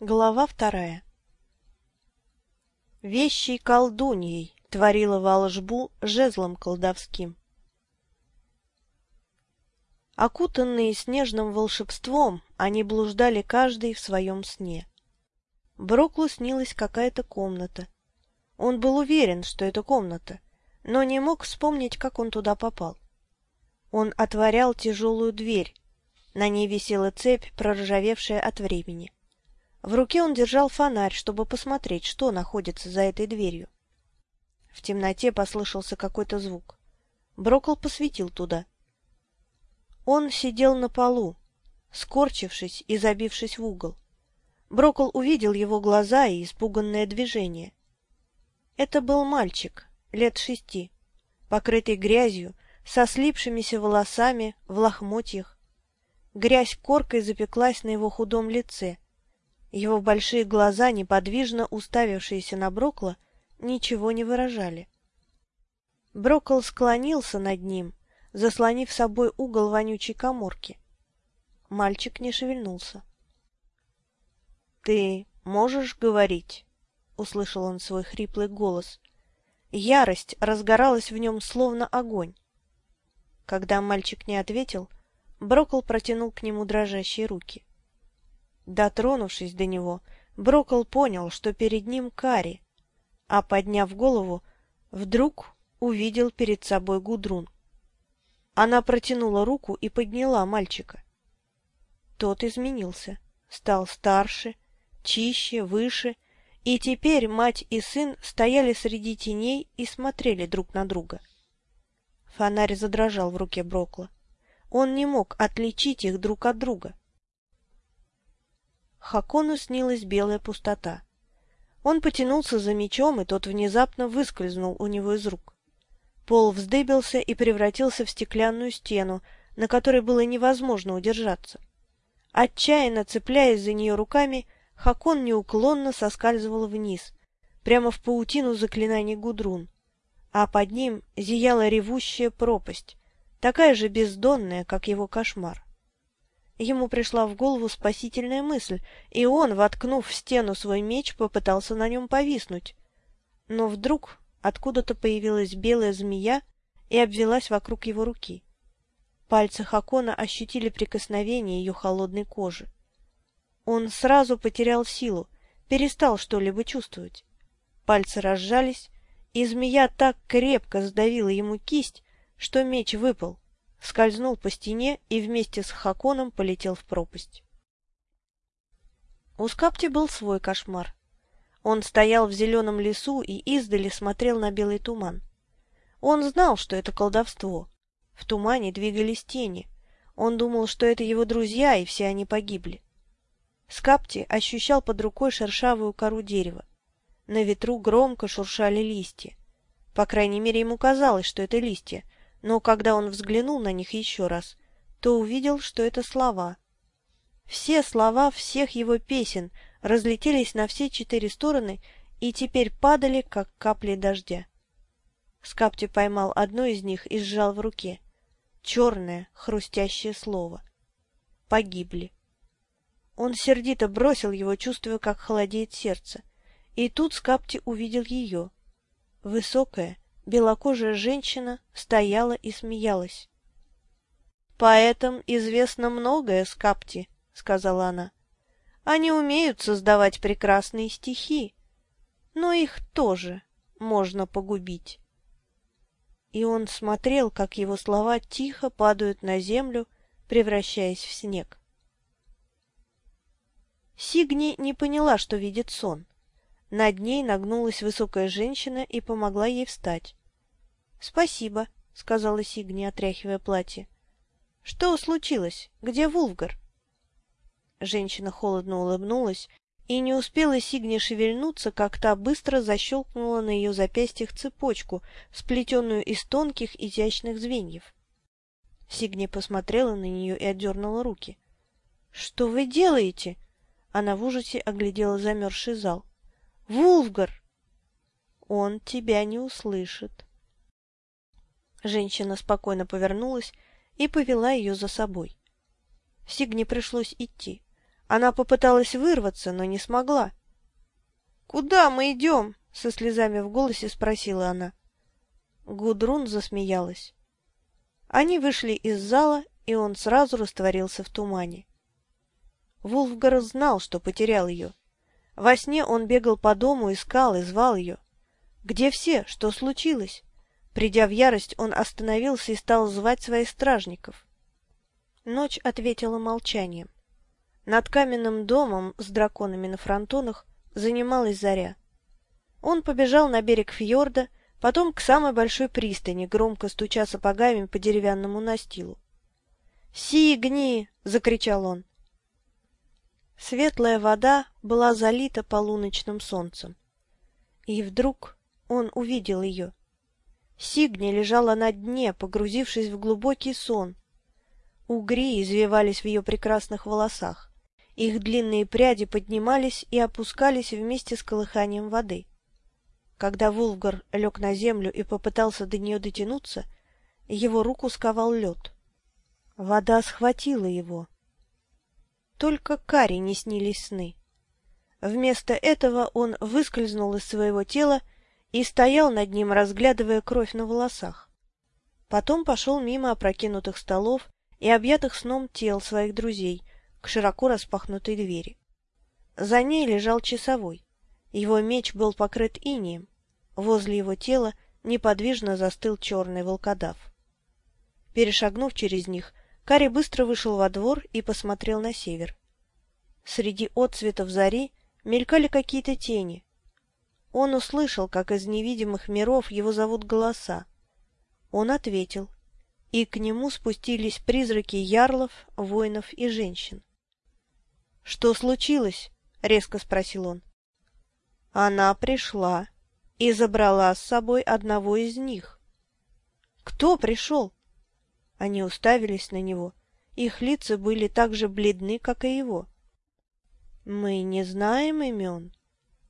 Глава вторая Вещей колдуньей творила волжбу жезлом колдовским. Окутанные снежным волшебством, они блуждали каждый в своем сне. Броклу снилась какая-то комната. Он был уверен, что это комната, но не мог вспомнить, как он туда попал. Он отворял тяжелую дверь. На ней висела цепь, проржавевшая от времени. В руке он держал фонарь, чтобы посмотреть, что находится за этой дверью. В темноте послышался какой-то звук. Брокл посветил туда. Он сидел на полу, скорчившись и забившись в угол. Брокл увидел его глаза и испуганное движение. Это был мальчик, лет шести, покрытый грязью, со слипшимися волосами, в лохмотьях. Грязь коркой запеклась на его худом лице — его большие глаза, неподвижно уставившиеся на Брокла, ничего не выражали. Брокл склонился над ним, заслонив собой угол вонючей коморки. Мальчик не шевельнулся. — Ты можешь говорить? — услышал он свой хриплый голос. Ярость разгоралась в нем, словно огонь. Когда мальчик не ответил, Брокл протянул к нему дрожащие руки. Дотронувшись до него, Брокл понял, что перед ним Кари, а, подняв голову, вдруг увидел перед собой Гудрун. Она протянула руку и подняла мальчика. Тот изменился, стал старше, чище, выше, и теперь мать и сын стояли среди теней и смотрели друг на друга. Фонарь задрожал в руке Брокла. Он не мог отличить их друг от друга. Хакону снилась белая пустота. Он потянулся за мечом, и тот внезапно выскользнул у него из рук. Пол вздыбился и превратился в стеклянную стену, на которой было невозможно удержаться. Отчаянно цепляясь за нее руками, Хакон неуклонно соскальзывал вниз, прямо в паутину заклинаний Гудрун, а под ним зияла ревущая пропасть, такая же бездонная, как его кошмар. Ему пришла в голову спасительная мысль, и он, воткнув в стену свой меч, попытался на нем повиснуть. Но вдруг откуда-то появилась белая змея и обвелась вокруг его руки. Пальцы Хакона ощутили прикосновение ее холодной кожи. Он сразу потерял силу, перестал что-либо чувствовать. Пальцы разжались, и змея так крепко сдавила ему кисть, что меч выпал, скользнул по стене и вместе с Хаконом полетел в пропасть. У Скапти был свой кошмар. Он стоял в зеленом лесу и издали смотрел на белый туман. Он знал, что это колдовство. В тумане двигались тени. Он думал, что это его друзья, и все они погибли. Скапти ощущал под рукой шершавую кору дерева. На ветру громко шуршали листья. По крайней мере, ему казалось, что это листья, но когда он взглянул на них еще раз, то увидел, что это слова. Все слова всех его песен разлетелись на все четыре стороны и теперь падали, как капли дождя. Скапти поймал одно из них и сжал в руке. Черное, хрустящее слово. Погибли. Он сердито бросил его, чувствуя, как холодеет сердце. И тут Скапти увидел ее. Высокая, белокожая женщина стояла и смеялась. «Поэтам известно многое, Скапти», — сказала она. «Они умеют создавать прекрасные стихи, но их тоже можно погубить». И он смотрел, как его слова тихо падают на землю, превращаясь в снег. Сигни не поняла, что видит сон. Над ней нагнулась высокая женщина и помогла ей встать. — Спасибо, — сказала Сигни, отряхивая платье. — Что случилось? Где Вулфгар? Женщина холодно улыбнулась, и не успела Сигни шевельнуться, как та быстро защелкнула на ее запястьях цепочку, сплетенную из тонких изящных звеньев. Сигни посмотрела на нее и отдернула руки. — Что вы делаете? Она в ужасе оглядела замерзший зал. Вулфгар! Он тебя не услышит. Женщина спокойно повернулась и повела ее за собой. Сигне пришлось идти. Она попыталась вырваться, но не смогла. «Куда мы идем?» — со слезами в голосе спросила она. Гудрун засмеялась. Они вышли из зала, и он сразу растворился в тумане. Вулфгар знал, что потерял ее. Во сне он бегал по дому, искал и звал ее. «Где все? Что случилось?» Придя в ярость, он остановился и стал звать своих стражников. Ночь ответила молчанием. Над каменным домом с драконами на фронтонах занималась заря. Он побежал на берег фьорда, потом к самой большой пристани, громко стуча сапогами по деревянному настилу. «Сигни!» — закричал он. Светлая вода была залита полуночным солнцем. И вдруг он увидел ее. Сигни лежала на дне, погрузившись в глубокий сон. Угри извивались в ее прекрасных волосах. Их длинные пряди поднимались и опускались вместе с колыханием воды. Когда Вулфгар лег на землю и попытался до нее дотянуться, его руку сковал лед. Вода схватила его. Только Каре не снились сны. Вместо этого он выскользнул из своего тела и стоял над ним, разглядывая кровь на волосах. Потом пошел мимо опрокинутых столов и объятых сном тел своих друзей — к широко распахнутой двери. За ней лежал часовой. Его меч был покрыт инием. Возле его тела неподвижно застыл черный волкодав. Перешагнув через них, Кари быстро вышел во двор и посмотрел на север. Среди отцветов зари мелькали какие-то тени. Он услышал, как из невидимых миров его зовут голоса. Он ответил, и к нему спустились призраки ярлов, воинов и женщин. «Что случилось?» — резко спросил он. Она пришла и забрала с собой одного из них. «Кто пришел?» Они уставились на него. Их лица были так же бледны, как и его. «Мы не знаем имен.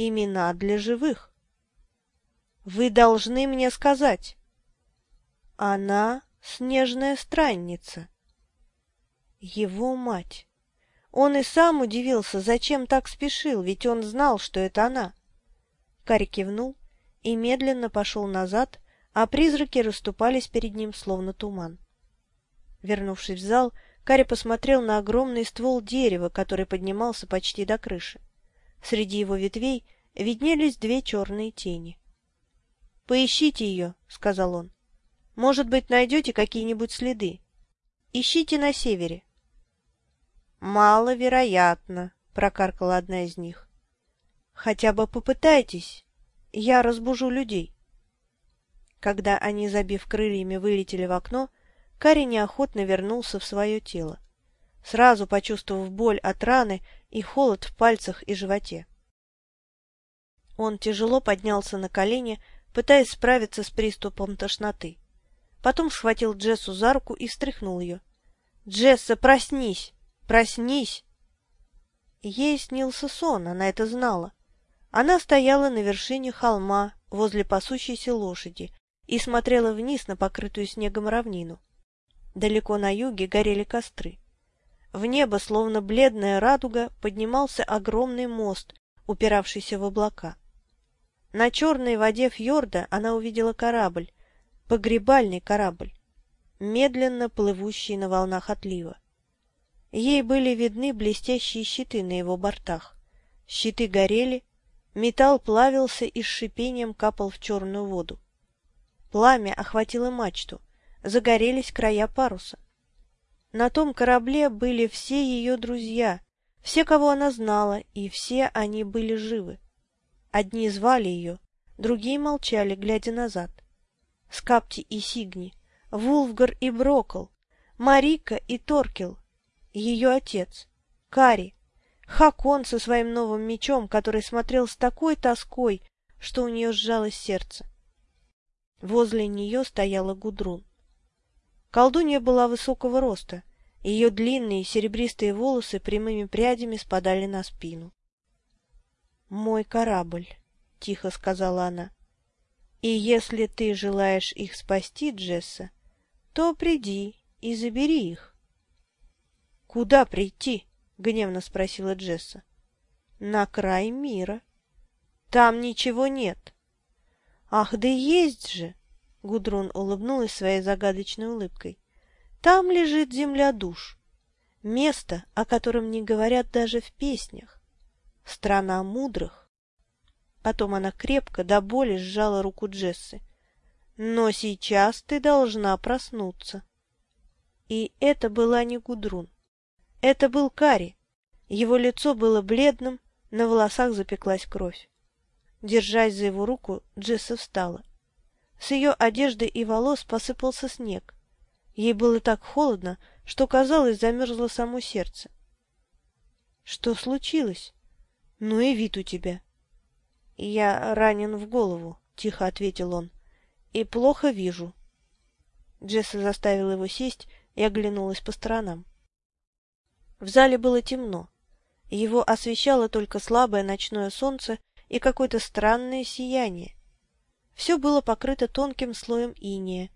Имена для живых». «Вы должны мне сказать». «Она снежная странница». Его мать. Он и сам удивился, зачем так спешил, ведь он знал, что это она. Кари кивнул и медленно пошел назад, а призраки расступались перед ним, словно туман. Вернувшись в зал, Кари посмотрел на огромный ствол дерева, который поднимался почти до крыши. Среди его ветвей виднелись две черные тени. «Поищите ее», — сказал он. «Может быть, найдете какие-нибудь следы. Ищите на севере. «Маловероятно», — прокаркала одна из них. «Хотя бы попытайтесь. Я разбужу людей». Когда они, забив крыльями, вылетели в окно, Кари неохотно вернулся в свое тело, сразу почувствовав боль от раны и холод в пальцах и животе. Он тяжело поднялся на колени, пытаясь справиться с приступом тошноты. Потом схватил Джессу за руку и встряхнул ее. «Джесса, проснись!» Проснись!» Ей снился сон, она это знала. Она стояла на вершине холма возле пасущейся лошади и смотрела вниз на покрытую снегом равнину. Далеко на юге горели костры. В небо, словно бледная радуга, поднимался огромный мост, упиравшийся в облака. На черной воде фьорда она увидела корабль, погребальный корабль, медленно плывущий на волнах отлива. Ей были видны блестящие щиты на его бортах. Щиты горели, металл плавился и с шипением капал в черную воду. Пламя охватило мачту, загорелись края паруса. На том корабле были все ее друзья, все, кого она знала, и все они были живы. Одни звали ее, другие молчали, глядя назад. Скапти и Сигни, Вулфгар и Брокл, Марика и Торкел, ее отец, Кари, Хакон со своим новым мечом, который смотрел с такой тоской, что у нее сжалось сердце. Возле нее стояла Гудрун. Колдунья была высокого роста, ее длинные серебристые волосы прямыми прядями спадали на спину. «Мой корабль», — тихо сказала она. «И если ты желаешь их спасти, Джесса, то приди и забери их». «Куда прийти?» — гневно спросила Джесса. «На край мира. Там ничего нет». «Ах, да есть же!» — Гудрун улыбнулась своей загадочной улыбкой. «Там лежит земля душ. Место, о котором не говорят даже в песнях. Страна мудрых». Потом она крепко до боли сжала руку Джессы. «Но сейчас ты должна проснуться». И это была не Гудрун. Это был Кари. Его лицо было бледным, на волосах запеклась кровь. Держась за его руку, Джесса встала. С ее одежды и волос посыпался снег. Ей было так холодно, что, казалось, замерзло само сердце. — Что случилось? Ну и вид у тебя. — Я ранен в голову, — тихо ответил он, — и плохо вижу. Джесса заставила его сесть и оглянулась по сторонам. В зале было темно. Его освещало только слабое ночное солнце и какое-то странное сияние. Все было покрыто тонким слоем иния.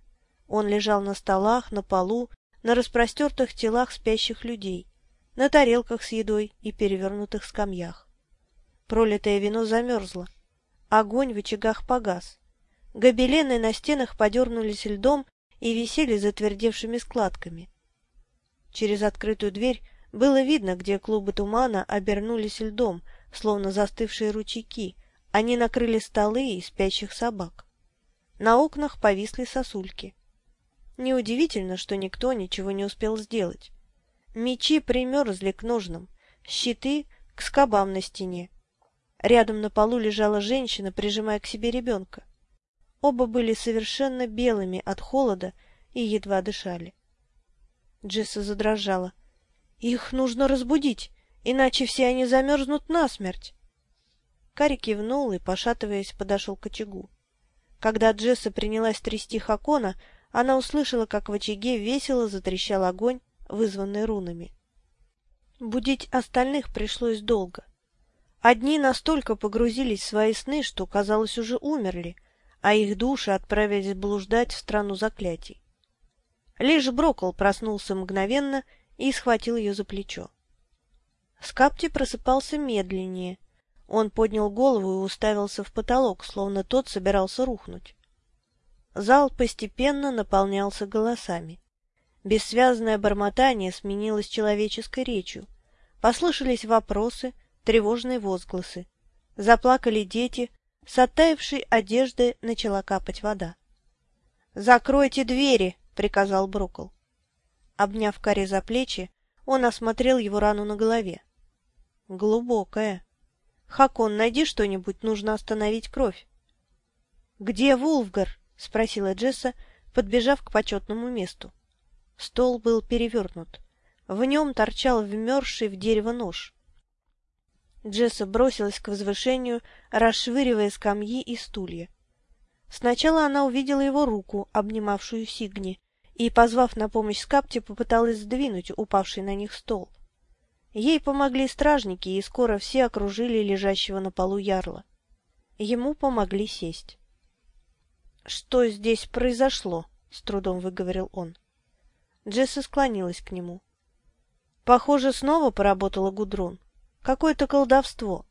Он лежал на столах, на полу, на распростертых телах спящих людей, на тарелках с едой и перевернутых скамьях. Пролитое вино замерзло. Огонь в очагах погас. Гобелены на стенах подернулись льдом и висели затвердевшими складками. Через открытую дверь было видно, где клубы тумана обернулись льдом, словно застывшие ручейки, они накрыли столы и спящих собак. На окнах повисли сосульки. Неудивительно, что никто ничего не успел сделать. Мечи примерзли к ножнам, щиты — к скобам на стене. Рядом на полу лежала женщина, прижимая к себе ребенка. Оба были совершенно белыми от холода и едва дышали. Джесса задрожала. «Их нужно разбудить, иначе все они замерзнут насмерть!» Кари кивнул и, пошатываясь, подошел к очагу. Когда Джесса принялась трясти Хакона, она услышала, как в очаге весело затрещал огонь, вызванный рунами. Будить остальных пришлось долго. Одни настолько погрузились в свои сны, что, казалось, уже умерли, а их души отправились блуждать в страну заклятий. Лишь Брокол проснулся мгновенно и схватил ее за плечо. Скапти просыпался медленнее. Он поднял голову и уставился в потолок, словно тот собирался рухнуть. Зал постепенно наполнялся голосами. Бессвязное бормотание сменилось человеческой речью. Послышались вопросы, тревожные возгласы. Заплакали дети, с оттаившей одежды начала капать вода. «Закройте двери!» — приказал Брокл. Обняв Кари за плечи, он осмотрел его рану на голове. «Глубокая. Хакон, найди что-нибудь, нужно остановить кровь». «Где Вулфгар?» — спросила Джесса, подбежав к почетному месту. Стол был перевернут. В нем торчал вмерзший в дерево нож. Джесса бросилась к возвышению, расшвыривая скамьи и стулья. Сначала она увидела его руку, обнимавшую Сигни, и, позвав на помощь Скапти, попыталась сдвинуть упавший на них стол. Ей помогли стражники, и скоро все окружили лежащего на полу ярла. Ему помогли сесть. — Что здесь произошло? — с трудом выговорил он. Джесса склонилась к нему. — Похоже, снова поработала Гудрун. Какое-то колдовство.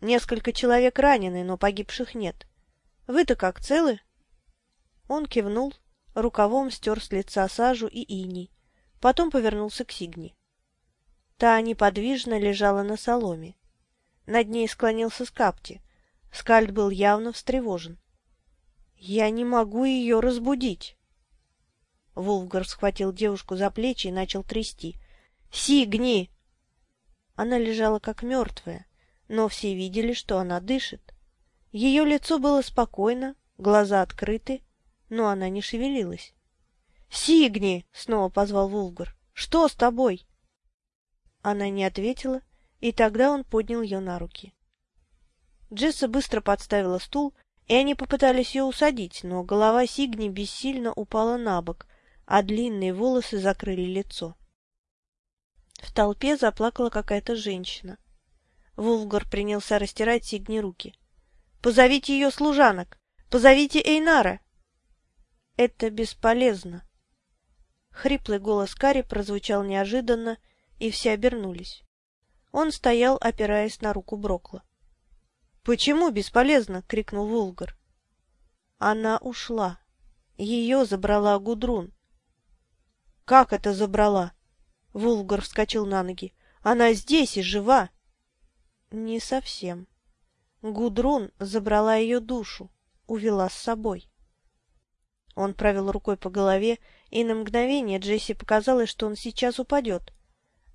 Несколько человек ранены, но погибших нет. Вы-то как, целы? Он кивнул, рукавом стер с лица сажу и иней, потом повернулся к Сигни. Та неподвижно лежала на соломе. Над ней склонился Скапти. Скальд был явно встревожен. — Я не могу ее разбудить. Вулфгар схватил девушку за плечи и начал трясти. — Сигни! Она лежала как мертвая, но все видели, что она дышит. Ее лицо было спокойно, глаза открыты, но она не шевелилась. «Сигни!» — снова позвал Вулгар. «Что с тобой?» Она не ответила, и тогда он поднял ее на руки. Джесса быстро подставила стул, и они попытались ее усадить, но голова Сигни бессильно упала на бок, а длинные волосы закрыли лицо. В толпе заплакала какая-то женщина. Вулфгар принялся растирать Сигни руки. «Позовите ее служанок! Позовите Эйнара!» «Это бесполезно!» Хриплый голос Кари прозвучал неожиданно, и все обернулись. Он стоял, опираясь на руку Брокла. «Почему бесполезно?» — крикнул Вулгар. Она ушла. Ее забрала Гудрун. «Как это забрала?» Вулгар вскочил на ноги. «Она здесь и жива!» «Не совсем. Гудрун забрала ее душу, увела с собой». Он провел рукой по голове, и на мгновение Джесси показалось, что он сейчас упадет.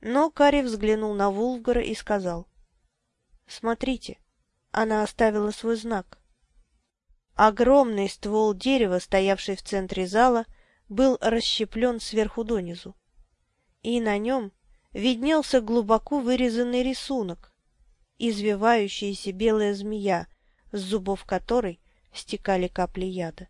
Но Карри взглянул на Вулфгара и сказал. «Смотрите, она оставила свой знак». Огромный ствол дерева, стоявший в центре зала, был расщеплен сверху донизу. И на нем виднелся глубоко вырезанный рисунок, извивающаяся белая змея, с зубов которой стекали капли яда.